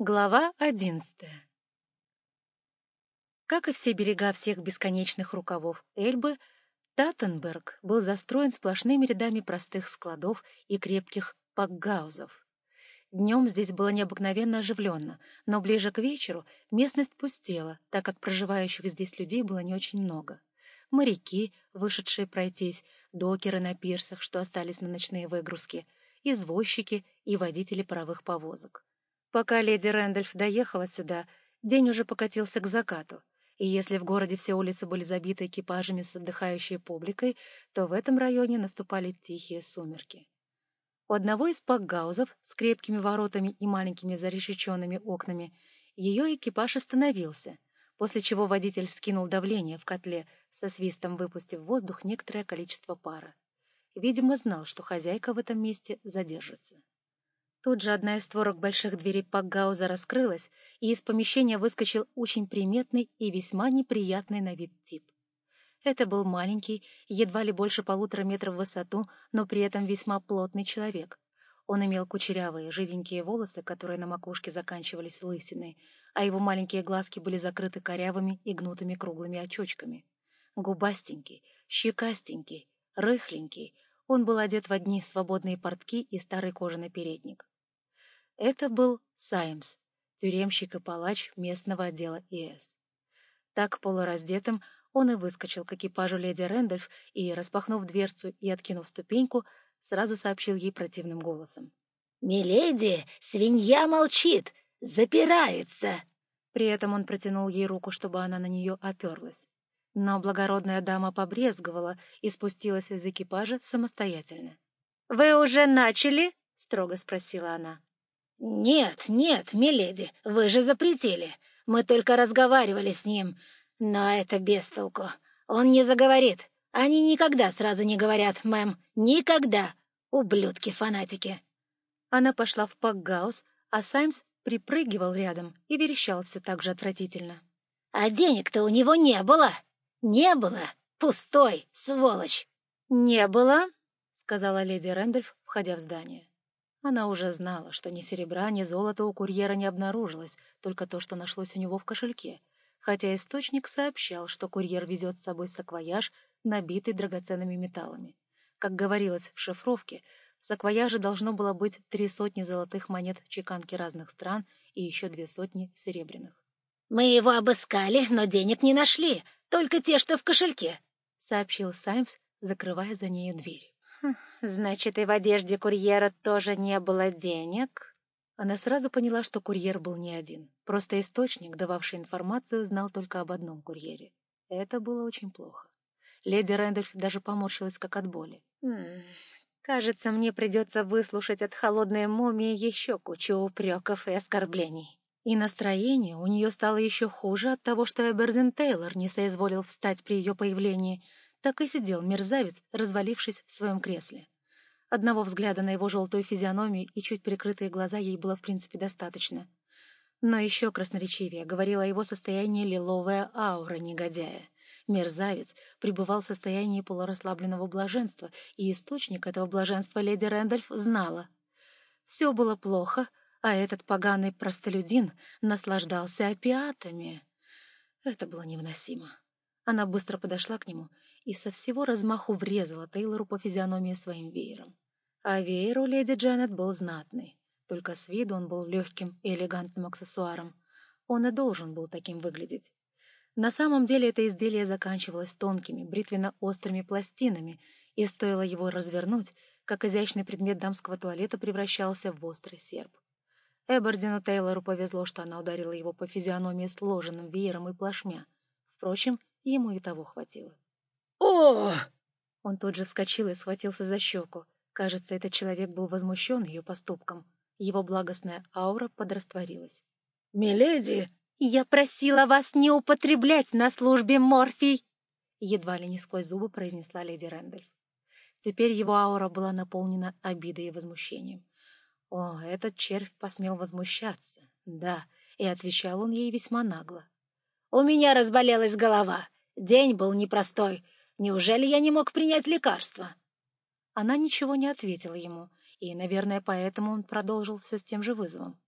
Глава одиннадцатая Как и все берега всех бесконечных рукавов Эльбы, Таттенберг был застроен сплошными рядами простых складов и крепких пакгаузов. Днем здесь было необыкновенно оживленно, но ближе к вечеру местность пустела, так как проживающих здесь людей было не очень много. Моряки, вышедшие пройтись, докеры на пирсах, что остались на ночные выгрузки, извозчики и водители паровых повозок. Пока леди Рэндольф доехала сюда, день уже покатился к закату, и если в городе все улицы были забиты экипажами с отдыхающей публикой, то в этом районе наступали тихие сумерки. У одного из пакгаузов с крепкими воротами и маленькими зарешеченными окнами ее экипаж остановился, после чего водитель скинул давление в котле, со свистом выпустив в воздух некоторое количество пара. Видимо, знал, что хозяйка в этом месте задержится. Тут же одна из створок больших дверей Пакгауза раскрылась, и из помещения выскочил очень приметный и весьма неприятный на вид тип. Это был маленький, едва ли больше полутора метров в высоту, но при этом весьма плотный человек. Он имел кучерявые, жиденькие волосы, которые на макушке заканчивались лысиной, а его маленькие глазки были закрыты корявыми и гнутыми круглыми очочками. Губастенький, щекастенький, рыхленький, он был одет в одни свободные портки и старый кожаный передник. Это был Саймс, тюремщик и палач местного отдела ИС. Так полураздетым он и выскочил к экипажу леди Рэндольф и, распахнув дверцу и откинув ступеньку, сразу сообщил ей противным голосом. «Миледи, свинья молчит! Запирается!» При этом он протянул ей руку, чтобы она на нее оперлась. Но благородная дама побрезговала и спустилась из экипажа самостоятельно. «Вы уже начали?» — строго спросила она. «Нет, нет, миледи, вы же запретили. Мы только разговаривали с ним. Но это без толку. Он не заговорит. Они никогда сразу не говорят, мэм. Никогда. Ублюдки-фанатики». Она пошла в Пакгаус, а Саймс припрыгивал рядом и верещал все так же отвратительно. «А денег-то у него не было! Не было! Пустой, сволочь!» «Не было», — сказала леди Рэндольф, входя в здание. Она уже знала, что ни серебра, ни золота у курьера не обнаружилось, только то, что нашлось у него в кошельке, хотя источник сообщал, что курьер везет с собой саквояж, набитый драгоценными металлами. Как говорилось в шифровке, в саквояже должно было быть три сотни золотых монет чеканки разных стран и еще две сотни серебряных. «Мы его обыскали, но денег не нашли, только те, что в кошельке», — сообщил Саймс, закрывая за нею дверь. «Значит, и в одежде курьера тоже не было денег?» Она сразу поняла, что курьер был не один. Просто источник, дававший информацию, знал только об одном курьере. Это было очень плохо. Леди Рэндольф даже поморщилась, как от боли. «Хм, «Кажется, мне придется выслушать от холодной мумии еще кучу упреков и оскорблений». И настроение у нее стало еще хуже от того, что Эберден Тейлор не соизволил встать при ее появлении — так и сидел мерзавец, развалившись в своем кресле. Одного взгляда на его желтую физиономию и чуть прикрытые глаза ей было в принципе достаточно. Но еще красноречивее говорила о его состоянии лиловая аура негодяя. Мерзавец пребывал в состоянии полурасслабленного блаженства, и источник этого блаженства леди Рэндольф знала. Все было плохо, а этот поганый простолюдин наслаждался опиатами. Это было невыносимо. Она быстро подошла к нему и со всего размаху врезала Тейлору по физиономии своим веером. А веер у леди Дженнет был знатный, только с виду он был легким и элегантным аксессуаром. Он и должен был таким выглядеть. На самом деле это изделие заканчивалось тонкими, бритвенно-острыми пластинами, и стоило его развернуть, как изящный предмет дамского туалета превращался в острый серп. Эбердину Тейлору повезло, что она ударила его по физиономии сложенным веером и плашмя. Впрочем, ему и того хватило. «О!» Он тут же вскочил и схватился за щеку. Кажется, этот человек был возмущен ее поступком. Его благостная аура подрастворилась. «Миледи!» «Я просила вас не употреблять на службе морфий!» Едва ли не сквозь зубы произнесла леди Рэндольф. Теперь его аура была наполнена обидой и возмущением. О, этот червь посмел возмущаться. Да, и отвечал он ей весьма нагло. «У меня разболелась голова. День был непростой. Неужели я не мог принять лекарство?» Она ничего не ответила ему, и, наверное, поэтому он продолжил все с тем же вызовом.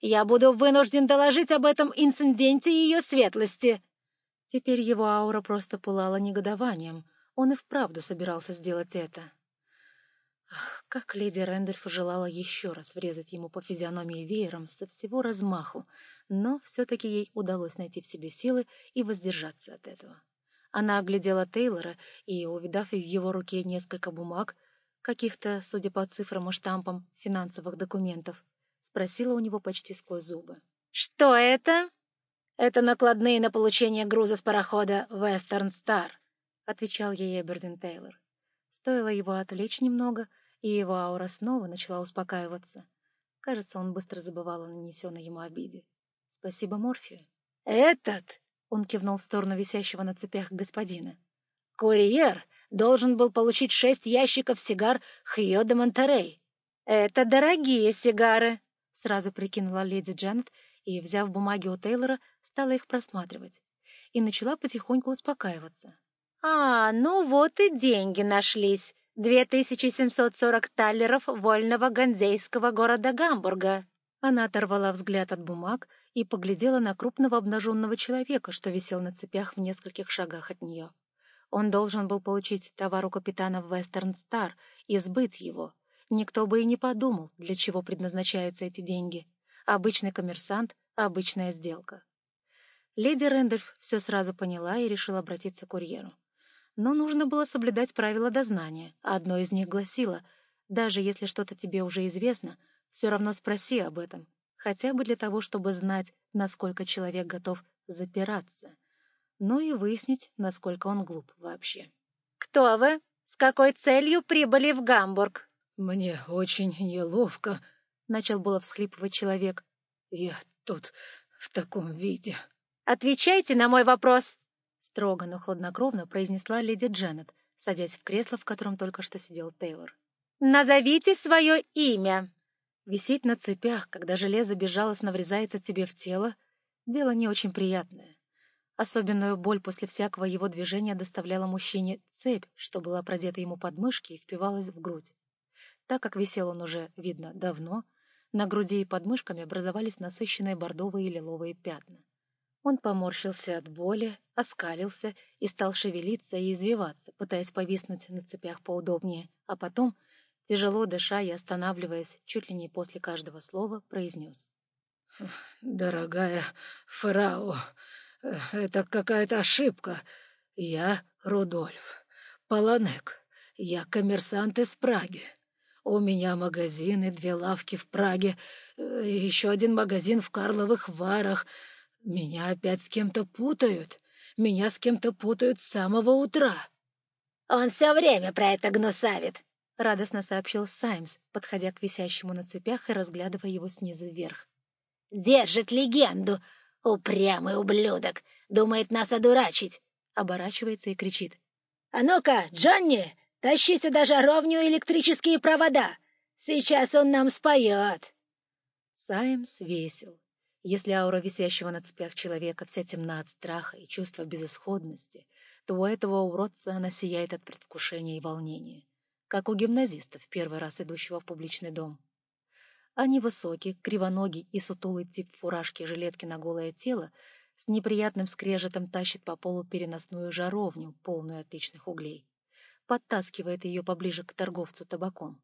Я буду вынужден доложить об этом инциденте ее светлости!» Теперь его аура просто пылала негодованием. Он и вправду собирался сделать это. Ах, как леди Рэндольф желала еще раз врезать ему по физиономии веером со всего размаху, но все-таки ей удалось найти в себе силы и воздержаться от этого. Она оглядела Тейлора и, увидав в его руке несколько бумаг, каких-то, судя по цифрам и штампам, финансовых документов, спросила у него почти сквозь зубы. «Что это?» «Это накладные на получение груза с парохода «Вестерн Стар», — отвечал ей Эбердин Тейлор. Стоило его отвлечь немного, и его аура снова начала успокаиваться. Кажется, он быстро забывал о нанесенной ему обиде. «Спасибо Морфию». «Этот?» — он кивнул в сторону висящего на цепях господина. «Курьер должен был получить шесть ящиков сигар Хьо де Монтерей. Это дорогие сигары!» — сразу прикинула леди Джанет и, взяв бумаги у Тейлора, стала их просматривать. И начала потихоньку успокаиваться. «А, ну вот и деньги нашлись. 2740 таллеров вольного ганзейского города Гамбурга». Она оторвала взгляд от бумаг и поглядела на крупного обнаженного человека, что висел на цепях в нескольких шагах от нее. Он должен был получить товар у капитана Вестерн Стар и сбыть его. Никто бы и не подумал, для чего предназначаются эти деньги. Обычный коммерсант, обычная сделка. Леди Рэндольф все сразу поняла и решила обратиться к курьеру. Но нужно было соблюдать правила дознания, одно из них гласило, даже если что-то тебе уже известно, все равно спроси об этом, хотя бы для того, чтобы знать, насколько человек готов запираться, но и выяснить, насколько он глуп вообще. «Кто вы? С какой целью прибыли в Гамбург?» «Мне очень неловко», — начал было всхлипывать человек. «Я тут в таком виде». «Отвечайте на мой вопрос!» Строго, но хладнокровно произнесла леди Дженнет, садясь в кресло, в котором только что сидел Тейлор. «Назовите свое имя!» Висеть на цепях, когда железо безжалостно врезается тебе в тело, дело не очень приятное. Особенную боль после всякого его движения доставляла мужчине цепь, что была продета ему под мышки и впивалась в грудь. Так как висел он уже, видно, давно, на груди и под мышками образовались насыщенные бордовые и лиловые пятна. Он поморщился от боли, оскалился и стал шевелиться и извиваться, пытаясь повиснуть на цепях поудобнее, а потом, тяжело дыша и останавливаясь чуть ли не после каждого слова, произнес. «Дорогая фрау, это какая-то ошибка. Я Рудольф Полонек. Я коммерсант из Праги. У меня магазины, две лавки в Праге, еще один магазин в Карловых Варах — меня опять с кем-то путают. Меня с кем-то путают с самого утра. Он все время про это гнусавит, — радостно сообщил Саймс, подходя к висящему на цепях и разглядывая его снизу вверх. «Держит легенду! Упрямый ублюдок! Думает нас одурачить!» Оборачивается и кричит. «А ну-ка, Джонни, тащи сюда жаровню и электрические провода! Сейчас он нам споет!» Саймс весел, если аура висящего на цепях человека вся темна от страха и чувства безысходности, то у этого уродца она сияет от предвкушения и волнения, как у гимназиста в первый раз идущего в публичный дом. А невысокий, кривоногий и сутулый тип фуражки и жилетки на голое тело с неприятным скрежетом тащит по полу переносную жаровню, полную отличных углей. Подтаскивает ее поближе к торговцу табаком.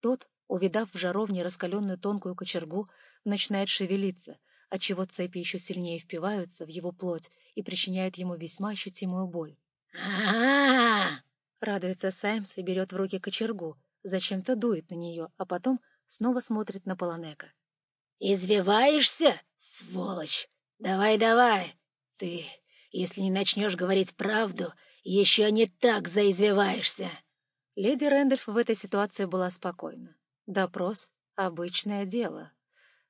Тот, увидав в жаровне раскаленную тонкую кочергу, начинает шевелиться, отчего цепи еще сильнее впиваются в его плоть и причиняют ему весьма ощутимую боль. а Радуется Саймс и берет в руки кочергу, зачем-то дует на нее, а потом снова смотрит на Полонека. «Извиваешься, сволочь? Давай-давай! Ты, если не начнешь говорить правду, еще не так заизвиваешься!» Леди Рэндольф в этой ситуации была спокойна. Допрос — обычное дело.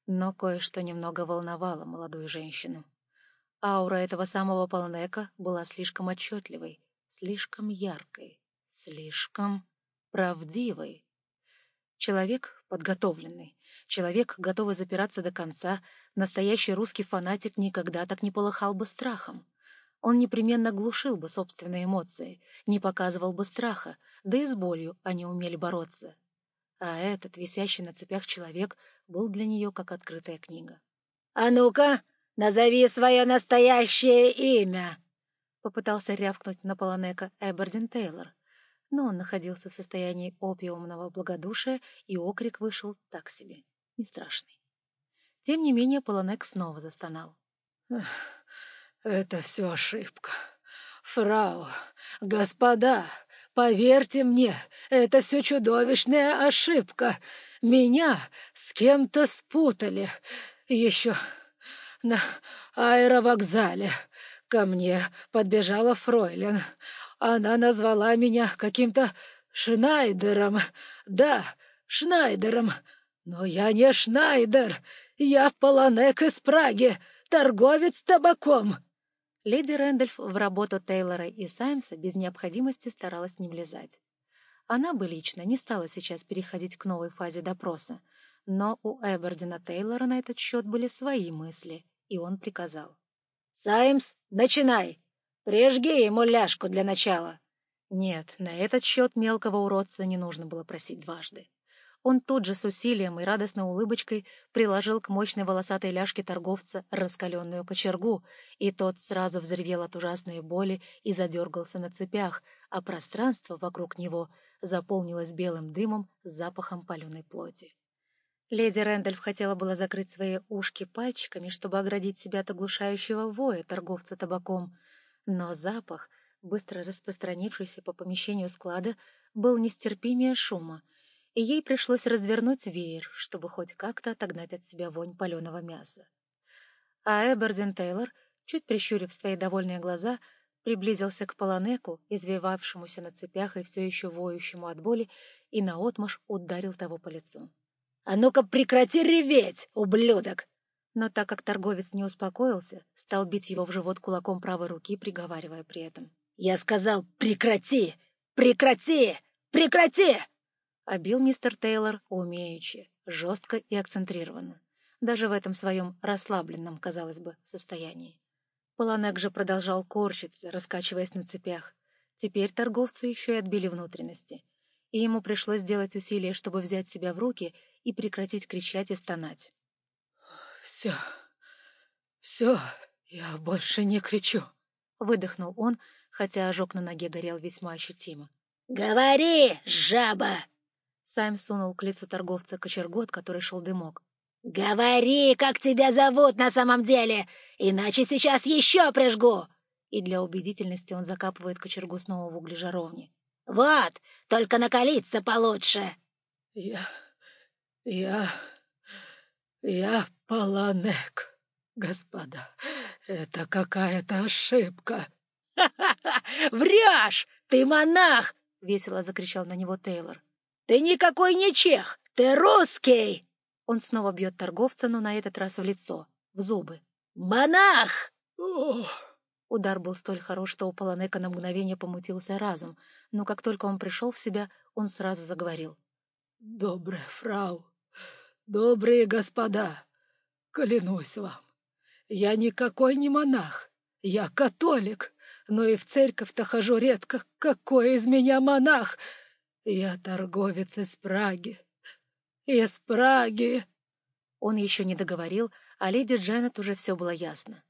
Но кое-что немного волновало молодую женщину. Аура этого самого Полнека была слишком отчетливой, слишком яркой, слишком правдивой. Человек подготовленный, человек, готовый запираться до конца, настоящий русский фанатик никогда так не полыхал бы страхом. Он непременно глушил бы собственные эмоции, не показывал бы страха, да и с болью они умели бороться. а этот, висящий на цепях человек, был для нее как открытая книга. — А ну-ка, назови свое настоящее имя! — попытался рявкнуть на Полонека Эбердин Тейлор. Но он находился в состоянии опиумного благодушия, и окрик вышел так себе, не страшный. Тем не менее Полонек снова застонал. — Это все ошибка. Фрау, господа, Поверьте мне, это все чудовищная ошибка. Меня с кем-то спутали. Еще на аэровокзале ко мне подбежала фройлен. Она назвала меня каким-то Шнайдером. Да, Шнайдером. Но я не Шнайдер. Я Полонек из Праги, торговец табаком. Леди Рэндольф в работу Тейлора и Саймса без необходимости старалась не влезать. Она бы лично не стала сейчас переходить к новой фазе допроса, но у Эбердина Тейлора на этот счет были свои мысли, и он приказал. — Саймс, начинай! Прижги ему ляжку для начала. Нет, на этот счет мелкого уродца не нужно было просить дважды. Он тут же с усилием и радостной улыбочкой приложил к мощной волосатой ляжке торговца раскаленную кочергу, и тот сразу взревел от ужасной боли и задергался на цепях, а пространство вокруг него заполнилось белым дымом с запахом паленой плоти. Леди Рэндальф хотела было закрыть свои ушки пальчиками, чтобы оградить себя от оглушающего воя торговца табаком, но запах, быстро распространившийся по помещению склада, был нестерпимее шума — и ей пришлось развернуть веер, чтобы хоть как-то отогнать от себя вонь паленого мяса. А Эбердин Тейлор, чуть прищурив свои довольные глаза, приблизился к полонеку, извивавшемуся на цепях и все еще воющему от боли, и наотмашь ударил того по лицу. — А ну-ка прекрати реветь, ублюдок! Но так как торговец не успокоился, стал бить его в живот кулаком правой руки, приговаривая при этом. — Я сказал, прекрати! Прекрати! Прекрати! а бил мистер Тейлор умеючи, жестко и акцентрированно, даже в этом своем расслабленном, казалось бы, состоянии. Полонек же продолжал корчиться, раскачиваясь на цепях. Теперь торговцу еще и отбили внутренности, и ему пришлось сделать усилие, чтобы взять себя в руки и прекратить кричать и стонать. — Все, все, я больше не кричу, — выдохнул он, хотя ожог на ноге горел весьма ощутимо. — Говори, жаба! Сайм сунул к лицу торговца кочергу, от которой шел дымок. — Говори, как тебя зовут на самом деле, иначе сейчас еще прижгу! И для убедительности он закапывает кочергу снова в угли жаровни. — Вот, только накалиться получше. — Я... я... я Паланек, господа. Это какая-то ошибка. — Врешь! Ты монах! — весело закричал на него Тейлор. Ты никакой не чех, ты русский!» Он снова бьет торговца, но на этот раз в лицо, в зубы. «Монах!» Удар был столь хорош, что у Полонека на мгновение помутился разум, но как только он пришел в себя, он сразу заговорил. «Добрая фрау, добрые господа, клянусь вам, я никакой не монах, я католик, но и в церковь-то хожу редко. Какой из меня монах? Я торговец из Праги. Из Праги. Он еще не договорил, а леди Дженнет уже все было ясно.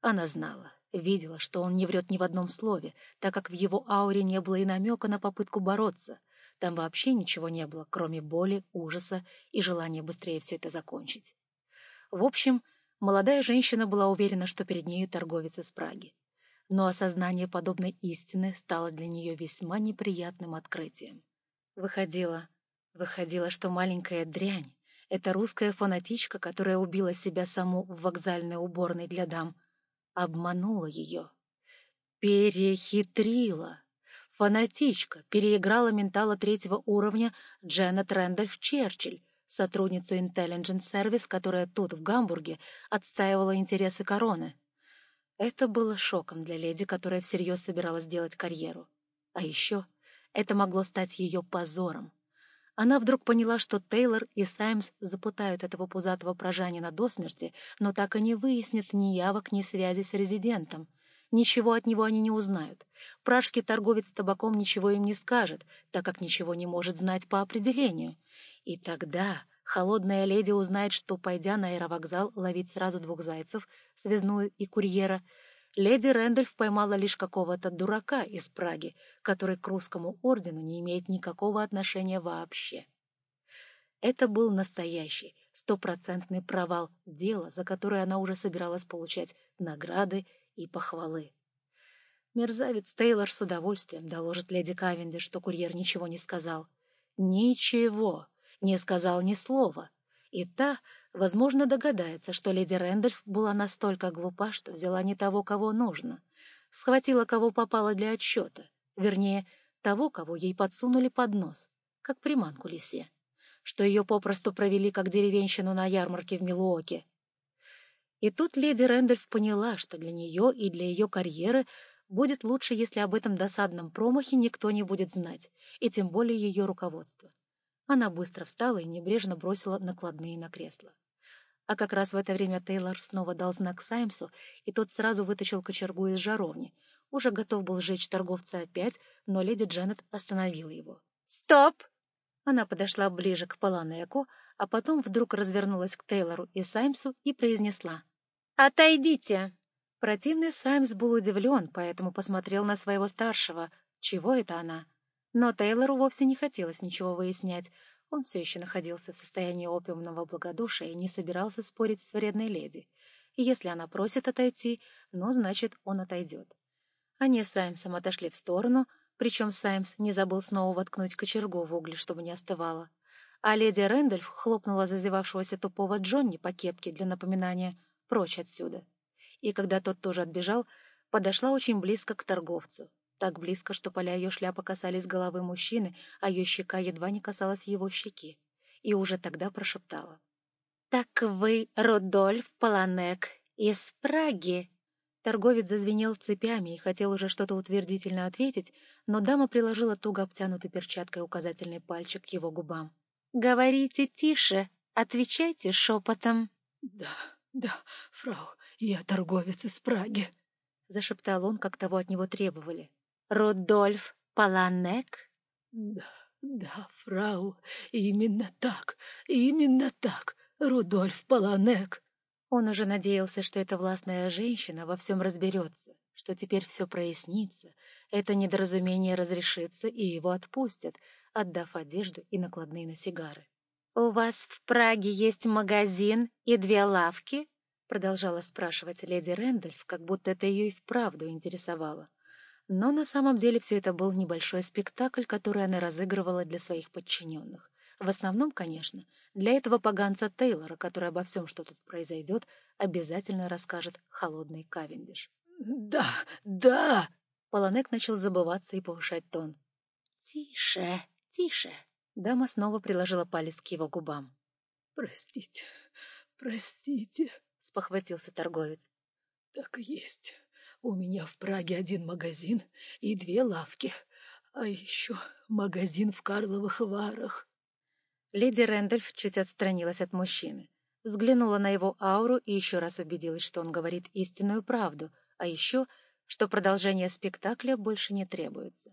Она знала, видела, что он не врет ни в одном слове, так как в его ауре не было и намека на попытку бороться. Там вообще ничего не было, кроме боли, ужаса и желания быстрее все это закончить. В общем, молодая женщина была уверена, что перед нею торговец из Праги. Но осознание подобной истины стало для нее весьма неприятным открытием. Выходило, выходило, что маленькая дрянь — это русская фанатичка, которая убила себя саму в вокзальной уборной для дам, обманула ее, перехитрила. Фанатичка переиграла ментала третьего уровня Дженнет Рэндольф Черчилль, сотрудницу Intelligence Service, которая тут, в Гамбурге, отстаивала интересы короны. Это было шоком для леди, которая всерьез собиралась делать карьеру. А еще это могло стать ее позором. Она вдруг поняла, что Тейлор и Саймс запутают этого пузатого прожанина до смерти, но так и не выяснят ни явок, ни связи с резидентом. Ничего от него они не узнают. Пражский торговец табаком ничего им не скажет, так как ничего не может знать по определению. И тогда холодная леди узнает, что, пойдя на аэровокзал ловить сразу двух зайцев, связную и курьера, леди Рэндольф поймала лишь какого-то дурака из Праги, который к русскому ордену не имеет никакого отношения вообще. Это был настоящий, стопроцентный провал дела, за которое она уже собиралась получать награды и похвалы. Мерзавец Тейлор с удовольствием доложит леди Кавенди, что курьер ничего не сказал. Ничего, не сказал ни слова. И та, возможно, догадается, что леди Рэндольф была настолько глупа, что взяла не того, кого нужно. Схватила, кого попало для отсчета. Вернее, того, кого ей подсунули под нос, как приманку лисе. Что ее попросту провели как деревенщину на ярмарке в Милуоке. И тут леди Рэндольф поняла, что для нее и для ее карьеры будет лучше, если об этом досадном промахе никто не будет знать, и тем более ее руководство. Она быстро встала и небрежно бросила накладные на кресло. А как раз в это время Тейлор снова дал знак Саймсу, и тот сразу вытащил кочергу из жаровни. Уже готов был сжечь торговца опять, но леди Дженнет остановила его. «Стоп!» Она подошла ближе к Паланеку, а потом вдруг развернулась к Тейлору и Саймсу и произнесла. «Отойдите!» Противный Саймс был удивлен, поэтому посмотрел на своего старшего. Чего это она? Но Тейлору вовсе не хотелось ничего выяснять. Он все еще находился в состоянии опиумного благодушия и не собирался спорить с вредной леди. И если она просит отойти, ну, значит, он отойдет. Они с Саймсом отошли в сторону, причем Саймс не забыл снова воткнуть кочергу в угли, чтобы не остывало. А леди Рэндольф хлопнула зазевавшегося тупого Джонни по кепке для напоминания — прочь отсюда. И когда тот тоже отбежал, подошла очень близко к торговцу. Так близко, что поля ее шляпы касались головы мужчины, а ее щека едва не касалась его щеки. И уже тогда прошептала. — Так вы Рудольф Поланек из Праги? Торговец зазвенел цепями и хотел уже что-то утвердительно ответить, но дама приложила туго обтянутой перчаткой указательный пальчик к его губам. — Говорите тише, отвечайте шепотом. — Да, «Да, фрау, я торговец из Праги», — зашептал он, как того от него требовали. «Рудольф Паланек?» «Да, да, фрау, именно так, именно так, Рудольф Паланек». Он уже надеялся, что эта властная женщина во всем разберется, что теперь все прояснится, это недоразумение разрешится и его отпустят, отдав одежду и накладные на сигары. «У вас в Праге есть магазин и две лавки?» продолжала спрашивать леди Рэндольф, как будто это ее и вправду интересовало. Но на самом деле все это был небольшой спектакль, который она разыгрывала для своих подчиненных. В основном, конечно, для этого поганца Тейлора, который обо всем, что тут произойдет, обязательно расскажет холодный Кавендиш. «Да, да!» Полонек начал забываться и повышать тон. «Тише, тише!» Дама снова приложила палец к его губам. «Простите, простите», — спохватился торговец. «Так и есть. У меня в Праге один магазин и две лавки, а еще магазин в Карловых Варах». Леди Рэндольф чуть отстранилась от мужчины, взглянула на его ауру и еще раз убедилась, что он говорит истинную правду, а еще, что продолжение спектакля больше не требуется.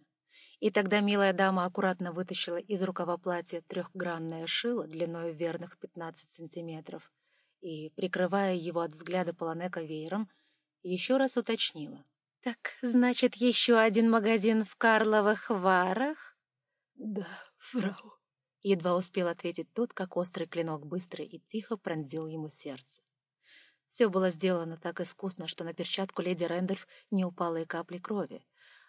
И тогда милая дама аккуратно вытащила из рукава платья трехгранное шило длиной верных пятнадцать сантиметров и, прикрывая его от взгляда Полонека веером, еще раз уточнила. — Так, значит, еще один магазин в Карловых Варах? — Да, фрау. Едва успел ответить тот, как острый клинок быстро и тихо пронзил ему сердце. Все было сделано так искусно, что на перчатку леди Рэндольф не упало и капли крови,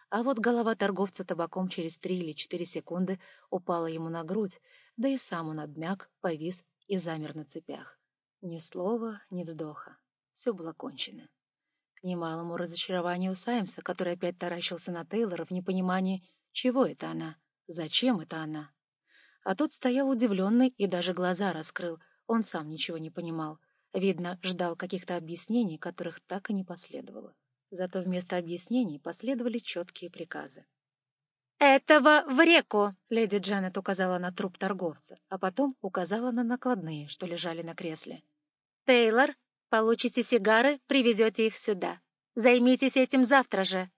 а вот голова торговца табаком через три или четыре секунды упала ему на грудь, да и сам он обмяк, повис и замер на цепях. Ни слова, ни вздоха. Все было кончено. К немалому разочарованию Саймса, который опять таращился на Тейлора в непонимании, чего это она, зачем это она. А тот стоял удивленный и даже глаза раскрыл, он сам ничего не понимал. Видно, ждал каких-то объяснений, которых так и не последовало. Зато вместо объяснений последовали четкие приказы. «Этого в реку!» — леди Джанет указала на труп торговца, а потом указала на накладные, что лежали на кресле. «Тейлор, получите сигары, привезете их сюда. Займитесь этим завтра же!»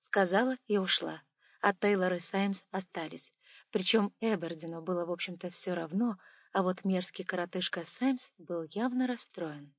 Сказала и ушла, а Тейлор и Саймс остались. Причем Эбердину было, в общем-то, все равно, а вот мерзкий коротышка Сэмс был явно расстроен.